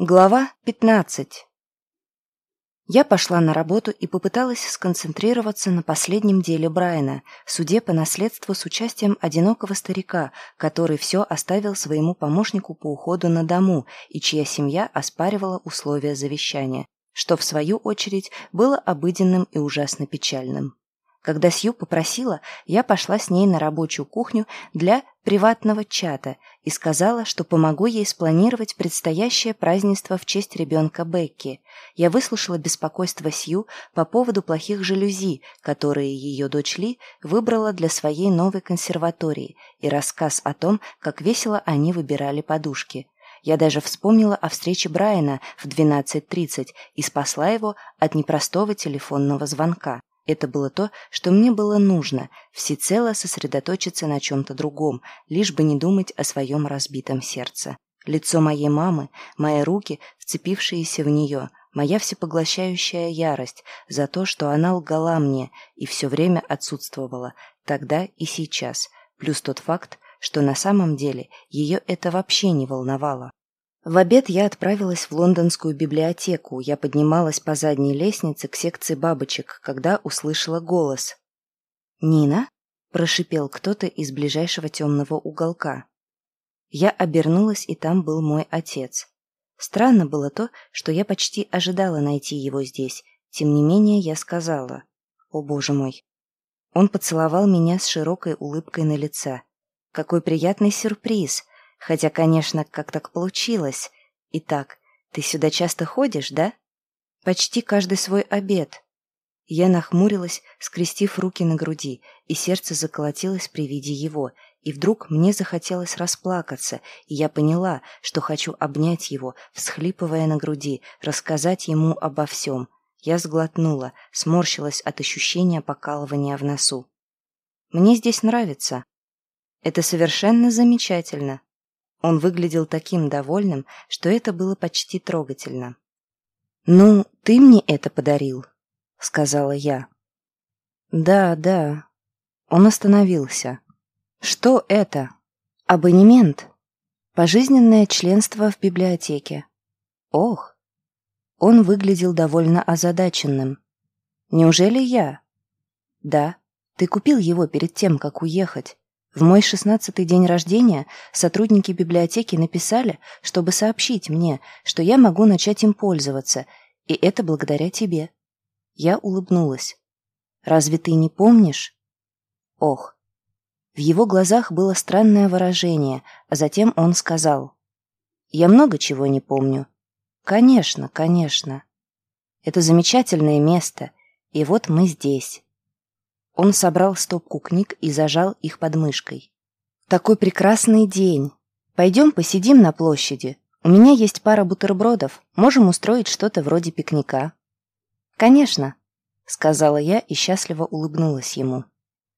Глава 15 Я пошла на работу и попыталась сконцентрироваться на последнем деле Брайана, суде по наследству с участием одинокого старика, который все оставил своему помощнику по уходу на дому и чья семья оспаривала условия завещания, что, в свою очередь, было обыденным и ужасно печальным. Когда Сью попросила, я пошла с ней на рабочую кухню для приватного чата и сказала, что помогу ей спланировать предстоящее празднество в честь ребенка Бекки. Я выслушала беспокойство Сью по поводу плохих жалюзи, которые ее дочь Ли выбрала для своей новой консерватории, и рассказ о том, как весело они выбирали подушки. Я даже вспомнила о встрече Брайана в 12.30 и спасла его от непростого телефонного звонка. Это было то, что мне было нужно, всецело сосредоточиться на чем-то другом, лишь бы не думать о своем разбитом сердце. Лицо моей мамы, мои руки, вцепившиеся в нее, моя всепоглощающая ярость за то, что она лгала мне и все время отсутствовала, тогда и сейчас, плюс тот факт, что на самом деле ее это вообще не волновало. В обед я отправилась в лондонскую библиотеку. Я поднималась по задней лестнице к секции бабочек, когда услышала голос. «Нина?» – прошипел кто-то из ближайшего темного уголка. Я обернулась, и там был мой отец. Странно было то, что я почти ожидала найти его здесь. Тем не менее, я сказала. «О, боже мой!» Он поцеловал меня с широкой улыбкой на лице. «Какой приятный сюрприз!» Хотя, конечно, как так получилось. Итак, ты сюда часто ходишь, да? Почти каждый свой обед. Я нахмурилась, скрестив руки на груди, и сердце заколотилось при виде его, и вдруг мне захотелось расплакаться, и я поняла, что хочу обнять его, всхлипывая на груди, рассказать ему обо всем. Я сглотнула, сморщилась от ощущения покалывания в носу. «Мне здесь нравится. Это совершенно замечательно», он выглядел таким довольным, что это было почти трогательно. «Ну, ты мне это подарил», — сказала я. «Да, да». Он остановился. «Что это?» «Абонемент. Пожизненное членство в библиотеке». «Ох!» Он выглядел довольно озадаченным. «Неужели я?» «Да. Ты купил его перед тем, как уехать. В мой шестнадцатый день рождения сотрудники библиотеки написали, чтобы сообщить мне, что я могу начать им пользоваться, и это благодаря тебе. Я улыбнулась. «Разве ты не помнишь?» «Ох». В его глазах было странное выражение, а затем он сказал. «Я много чего не помню». «Конечно, конечно. Это замечательное место, и вот мы здесь». Он собрал стопку книг и зажал их под мышкой. «Такой прекрасный день! Пойдем посидим на площади. У меня есть пара бутербродов. Можем устроить что-то вроде пикника». «Конечно», — сказала я и счастливо улыбнулась ему.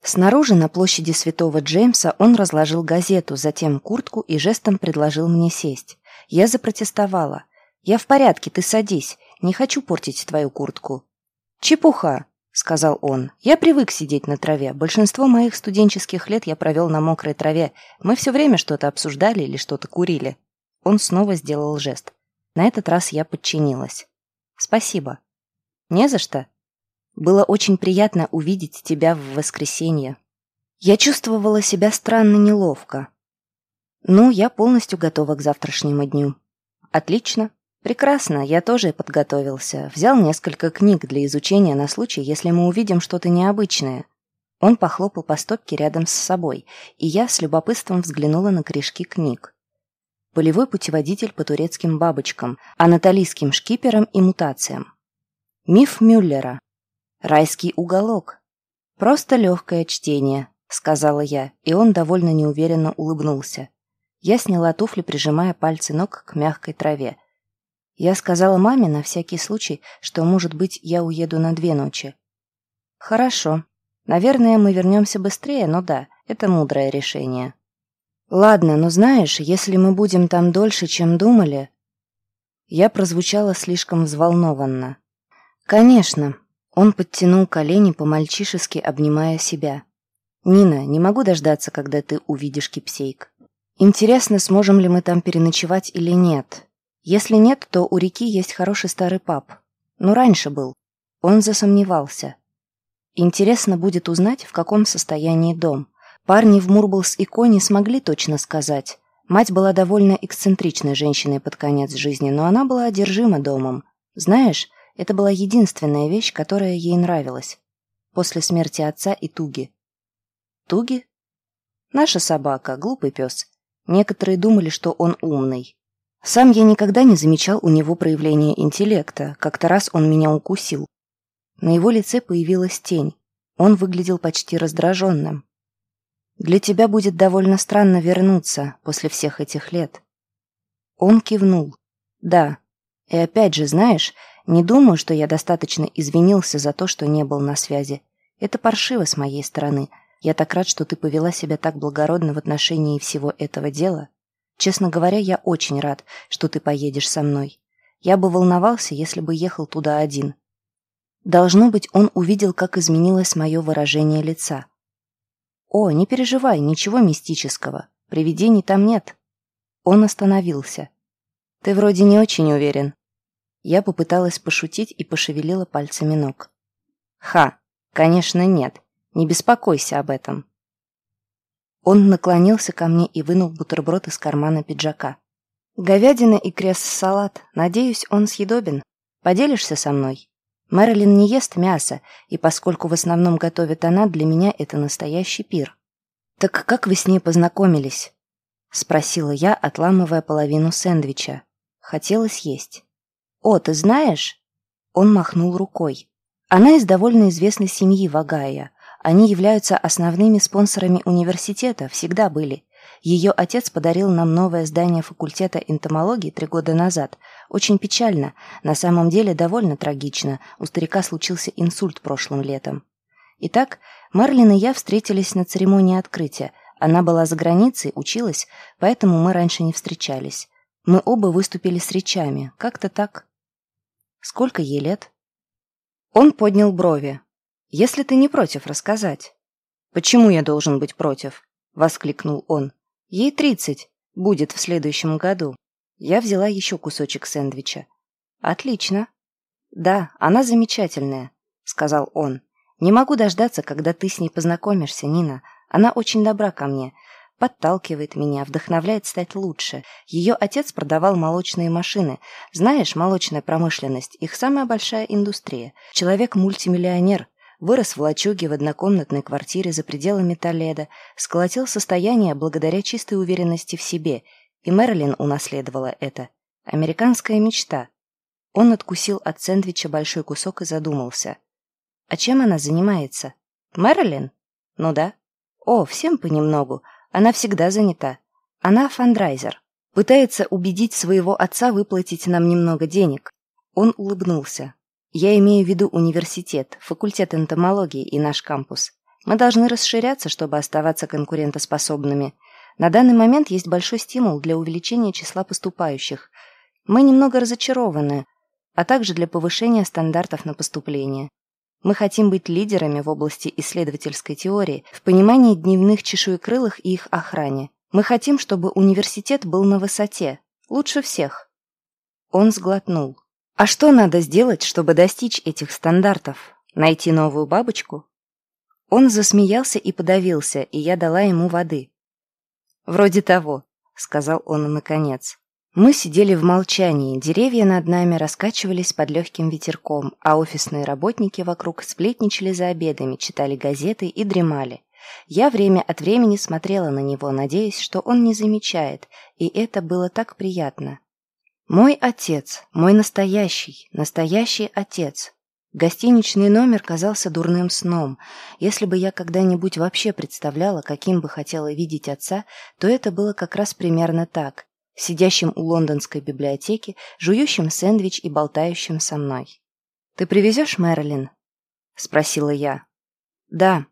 Снаружи на площади Святого Джеймса он разложил газету, затем куртку и жестом предложил мне сесть. Я запротестовала. «Я в порядке, ты садись. Не хочу портить твою куртку». «Чепуха!» — сказал он. «Я привык сидеть на траве. Большинство моих студенческих лет я провел на мокрой траве. Мы все время что-то обсуждали или что-то курили». Он снова сделал жест. На этот раз я подчинилась. «Спасибо». «Не за что. Было очень приятно увидеть тебя в воскресенье». Я чувствовала себя странно неловко. «Ну, я полностью готова к завтрашнему дню». «Отлично. Прекрасно, я тоже подготовился. Взял несколько книг для изучения на случай, если мы увидим что-то необычное. Он похлопал по стопке рядом с собой, и я с любопытством взглянула на корешки книг. Полевой путеводитель по турецким бабочкам, анатолийским шкиперам и мутациям. Миф Мюллера. Райский уголок. Просто легкое чтение, сказала я, и он довольно неуверенно улыбнулся. Я сняла туфли, прижимая пальцы ног к мягкой траве. Я сказала маме на всякий случай, что, может быть, я уеду на две ночи. Хорошо. Наверное, мы вернемся быстрее, но да, это мудрое решение. Ладно, но знаешь, если мы будем там дольше, чем думали... Я прозвучала слишком взволнованно. Конечно. Он подтянул колени по-мальчишески, обнимая себя. «Нина, не могу дождаться, когда ты увидишь кипсейк. Интересно, сможем ли мы там переночевать или нет. Если нет, то у реки есть хороший старый паб. Ну, раньше был. Он засомневался. Интересно будет узнать, в каком состоянии дом. Парни в Мурблс и Кони смогли точно сказать. Мать была довольно эксцентричной женщиной под конец жизни, но она была одержима домом. Знаешь, это была единственная вещь, которая ей нравилась. После смерти отца и Туги. Туги? Наша собака, глупый пес. Некоторые думали, что он умный. Сам я никогда не замечал у него проявления интеллекта. Как-то раз он меня укусил. На его лице появилась тень. Он выглядел почти раздраженным. «Для тебя будет довольно странно вернуться после всех этих лет». Он кивнул. «Да. И опять же, знаешь, не думаю, что я достаточно извинился за то, что не был на связи. Это паршиво с моей стороны. Я так рад, что ты повела себя так благородно в отношении всего этого дела. Честно говоря, я очень рад, что ты поедешь со мной. Я бы волновался, если бы ехал туда один. Должно быть, он увидел, как изменилось мое выражение лица. «О, не переживай, ничего мистического. Привидений там нет». Он остановился. «Ты вроде не очень уверен». Я попыталась пошутить и пошевелила пальцами ног. «Ха, конечно, нет. Не беспокойся об этом». Он наклонился ко мне и вынул бутерброд из кармана пиджака. «Говядина и крест-салат. Надеюсь, он съедобен. Поделишься со мной?» Мэрилин не ест мясо, и поскольку в основном готовит она, для меня это настоящий пир. «Так как вы с ней познакомились?» — спросила я, отламывая половину сэндвича. Хотелось есть. «О, ты знаешь?» Он махнул рукой. «Она из довольно известной семьи Вагая. Они являются основными спонсорами университета, всегда были. Ее отец подарил нам новое здание факультета энтомологии три года назад. Очень печально, на самом деле довольно трагично. У старика случился инсульт прошлым летом. Итак, Марлин и я встретились на церемонии открытия. Она была за границей, училась, поэтому мы раньше не встречались. Мы оба выступили с речами, как-то так. Сколько ей лет? Он поднял брови. Если ты не против рассказать. Почему я должен быть против? Воскликнул он. Ей тридцать. Будет в следующем году. Я взяла еще кусочек сэндвича. Отлично. Да, она замечательная, сказал он. Не могу дождаться, когда ты с ней познакомишься, Нина. Она очень добра ко мне. Подталкивает меня, вдохновляет стать лучше. Ее отец продавал молочные машины. Знаешь, молочная промышленность – их самая большая индустрия. Человек-мультимиллионер, Вырос в лачуге в однокомнатной квартире за пределами Толедо, сколотил состояние благодаря чистой уверенности в себе, и Мэрилин унаследовала это. Американская мечта. Он откусил от сэндвича большой кусок и задумался. А чем она занимается? Мэрилин? Ну да. О, всем понемногу. Она всегда занята. Она фандрайзер. Пытается убедить своего отца выплатить нам немного денег. Он улыбнулся. Я имею в виду университет, факультет энтомологии и наш кампус. Мы должны расширяться, чтобы оставаться конкурентоспособными. На данный момент есть большой стимул для увеличения числа поступающих. Мы немного разочарованы, а также для повышения стандартов на поступление. Мы хотим быть лидерами в области исследовательской теории, в понимании дневных чешуекрылых и их охране. Мы хотим, чтобы университет был на высоте, лучше всех. Он сглотнул. А что надо сделать, чтобы достичь этих стандартов? Найти новую бабочку? Он засмеялся и подавился, и я дала ему воды. «Вроде того», — сказал он наконец. Мы сидели в молчании, деревья над нами раскачивались под легким ветерком, а офисные работники вокруг сплетничали за обедами, читали газеты и дремали. Я время от времени смотрела на него, надеясь, что он не замечает, и это было так приятно. Мой отец, мой настоящий, настоящий отец. Гостиничный номер казался дурным сном. Если бы я когда-нибудь вообще представляла, каким бы хотела видеть отца, то это было как раз примерно так. Сидящим у лондонской библиотеки, жующим сэндвич и болтающим со мной. «Ты привезешь Мэрилин?» — спросила я. «Да».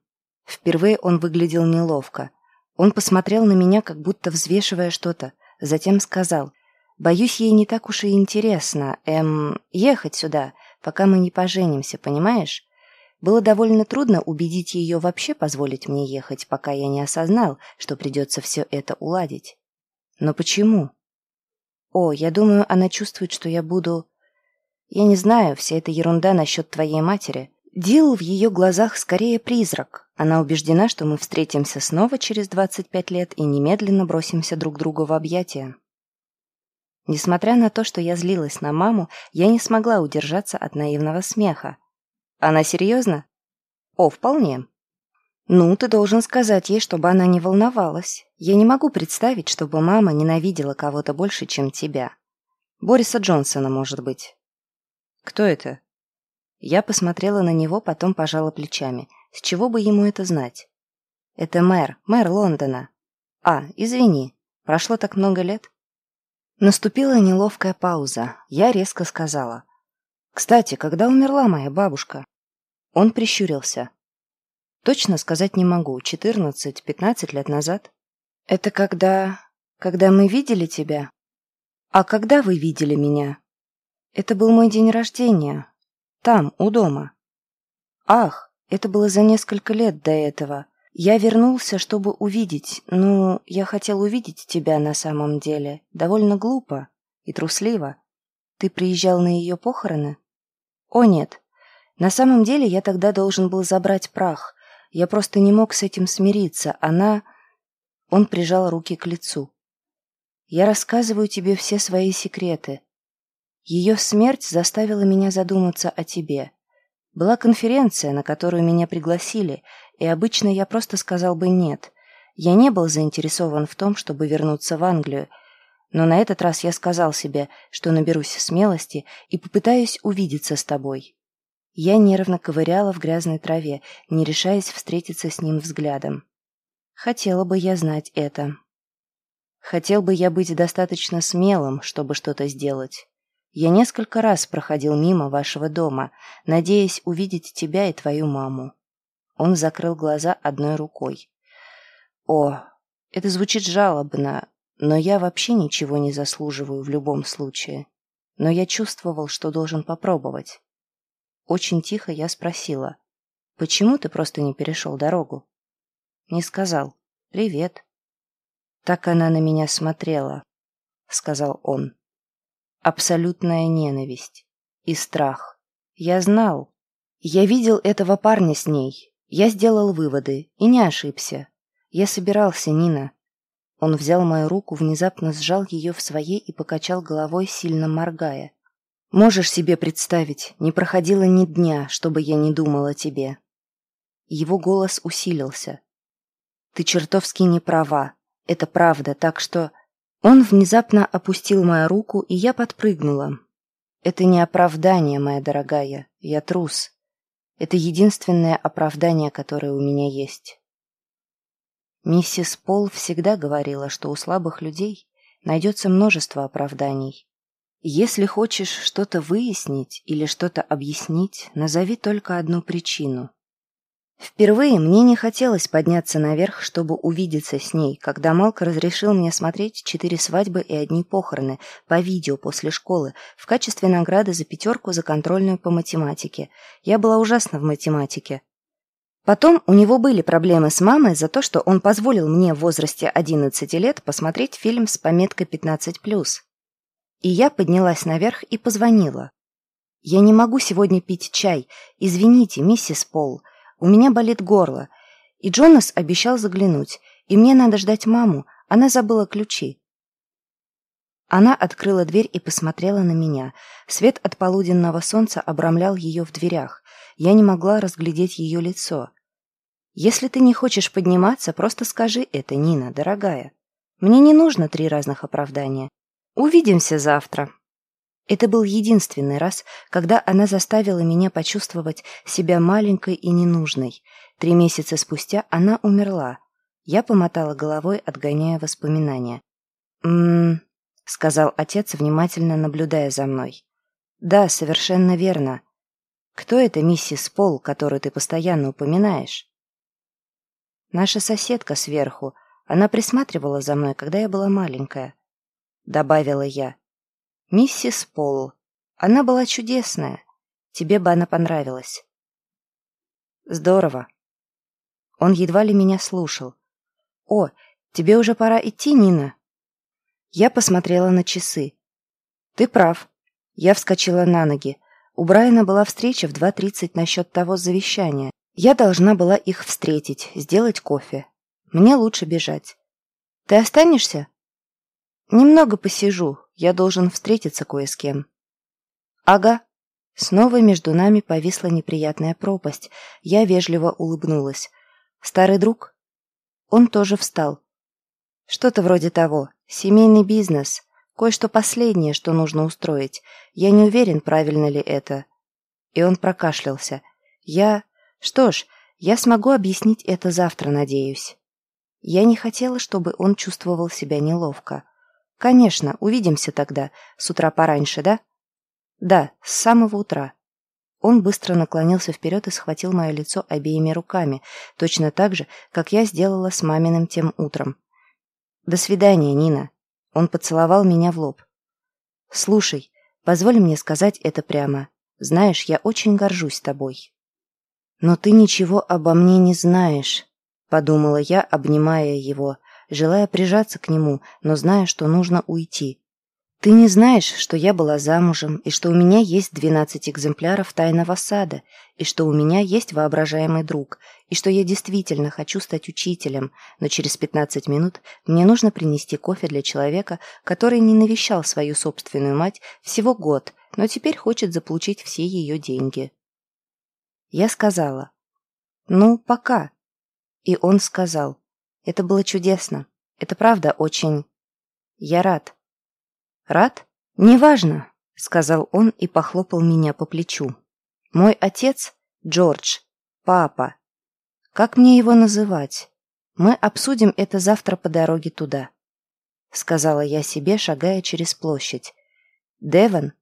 Впервые он выглядел неловко. Он посмотрел на меня, как будто взвешивая что-то, затем сказал — Боюсь, ей не так уж и интересно, эм, ехать сюда, пока мы не поженимся, понимаешь? Было довольно трудно убедить ее вообще позволить мне ехать, пока я не осознал, что придется все это уладить. Но почему? О, я думаю, она чувствует, что я буду... Я не знаю, вся эта ерунда насчет твоей матери. Дил в ее глазах скорее призрак. Она убеждена, что мы встретимся снова через 25 лет и немедленно бросимся друг другу в объятия. Несмотря на то, что я злилась на маму, я не смогла удержаться от наивного смеха. Она серьезно? О, вполне. Ну, ты должен сказать ей, чтобы она не волновалась. Я не могу представить, чтобы мама ненавидела кого-то больше, чем тебя. Бориса Джонсона, может быть. Кто это? Я посмотрела на него, потом пожала плечами. С чего бы ему это знать? Это мэр, мэр Лондона. А, извини, прошло так много лет. Наступила неловкая пауза. Я резко сказала. «Кстати, когда умерла моя бабушка?» Он прищурился. «Точно сказать не могу. Четырнадцать-пятнадцать лет назад». «Это когда... когда мы видели тебя?» «А когда вы видели меня?» «Это был мой день рождения. Там, у дома». «Ах, это было за несколько лет до этого. Я вернулся, чтобы увидеть, ну, я хотел увидеть тебя на самом деле. Довольно глупо и трусливо. Ты приезжал на ее похороны? О, нет. На самом деле я тогда должен был забрать прах. Я просто не мог с этим смириться. Она... Он прижал руки к лицу. Я рассказываю тебе все свои секреты. Ее смерть заставила меня задуматься о тебе. Была конференция, на которую меня пригласили, и обычно я просто сказал бы «нет». Я не был заинтересован в том, чтобы вернуться в Англию, но на этот раз я сказал себе, что наберусь смелости и попытаюсь увидеться с тобой. Я нервно ковыряла в грязной траве, не решаясь встретиться с ним взглядом. Хотела бы я знать это. Хотел бы я быть достаточно смелым, чтобы что-то сделать. Я несколько раз проходил мимо вашего дома, надеясь увидеть тебя и твою маму. Он закрыл глаза одной рукой. О, это звучит жалобно, но я вообще ничего не заслуживаю в любом случае. Но я чувствовал, что должен попробовать. Очень тихо я спросила, почему ты просто не перешел дорогу? Не сказал. Привет. Так она на меня смотрела, сказал он. Абсолютная ненависть и страх. Я знал. Я видел этого парня с ней. Я сделал выводы и не ошибся. Я собирался, Нина. Он взял мою руку, внезапно сжал ее в своей и покачал головой, сильно моргая. Можешь себе представить, не проходило ни дня, чтобы я не думал о тебе. Его голос усилился. Ты чертовски не права. Это правда, так что... Он внезапно опустил мою руку, и я подпрыгнула. «Это не оправдание, моя дорогая. Я трус. Это единственное оправдание, которое у меня есть». Миссис Пол всегда говорила, что у слабых людей найдется множество оправданий. Если хочешь что-то выяснить или что-то объяснить, назови только одну причину – Впервые мне не хотелось подняться наверх, чтобы увидеться с ней, когда Малк разрешил мне смотреть четыре свадьбы и одни похороны по видео после школы в качестве награды за пятерку за контрольную по математике. Я была ужасна в математике. Потом у него были проблемы с мамой за то, что он позволил мне в возрасте 11 лет посмотреть фильм с пометкой 15+. И я поднялась наверх и позвонила. «Я не могу сегодня пить чай. Извините, миссис Пол». У меня болит горло, и Джонас обещал заглянуть, и мне надо ждать маму, она забыла ключи. Она открыла дверь и посмотрела на меня. Свет от полуденного солнца обрамлял ее в дверях. Я не могла разглядеть ее лицо. «Если ты не хочешь подниматься, просто скажи это, Нина, дорогая. Мне не нужно три разных оправдания. Увидимся завтра». Это был единственный раз, когда она заставила меня почувствовать себя маленькой и ненужной. Три месяца спустя она умерла. Я помотала головой, отгоняя воспоминания. «М-м-м», сказал отец, внимательно наблюдая за мной. «Да, совершенно верно. Кто эта миссис Пол, которую ты постоянно упоминаешь?» «Наша соседка сверху. Она присматривала за мной, когда я была маленькая», — добавила я. Миссис Пол. Она была чудесная. Тебе бы она понравилась. Здорово. Он едва ли меня слушал. О, тебе уже пора идти, Нина. Я посмотрела на часы. Ты прав. Я вскочила на ноги. У Брайана была встреча в 2.30 насчет того завещания. Я должна была их встретить, сделать кофе. Мне лучше бежать. Ты останешься? Немного посижу. Я должен встретиться кое с кем. Ага. Снова между нами повисла неприятная пропасть. Я вежливо улыбнулась. Старый друг? Он тоже встал. Что-то вроде того. Семейный бизнес. Кое-что последнее, что нужно устроить. Я не уверен, правильно ли это. И он прокашлялся. Я... Что ж, я смогу объяснить это завтра, надеюсь. Я не хотела, чтобы он чувствовал себя неловко. Конечно, увидимся тогда, с утра пораньше, да? Да, с самого утра. Он быстро наклонился вперед и схватил мое лицо обеими руками, точно так же, как я сделала с маминым тем утром. «До свидания, Нина». Он поцеловал меня в лоб. «Слушай, позволь мне сказать это прямо. Знаешь, я очень горжусь тобой». «Но ты ничего обо мне не знаешь», — подумала я, обнимая его, желая прижаться к нему, но зная, что нужно уйти. Ты не знаешь, что я была замужем, и что у меня есть двенадцать экземпляров тайного сада, и что у меня есть воображаемый друг, и что я действительно хочу стать учителем, но через пятнадцать минут мне нужно принести кофе для человека, который не навещал свою собственную мать всего год, но теперь хочет заполучить все ее деньги. Я сказала, «Ну, пока». И он сказал, «Это было чудесно. Это правда очень... Я рад». «Рад? Неважно», — сказал он и похлопал меня по плечу. «Мой отец — Джордж, папа. Как мне его называть? Мы обсудим это завтра по дороге туда», — сказала я себе, шагая через площадь. «Девон?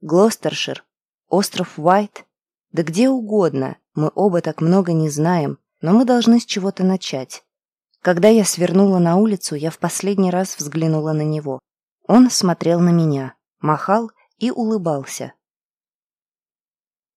Глостершир? Остров Уайт? Да где угодно, мы оба так много не знаем, но мы должны с чего-то начать». Когда я свернула на улицу, я в последний раз взглянула на него. Он смотрел на меня, махал и улыбался.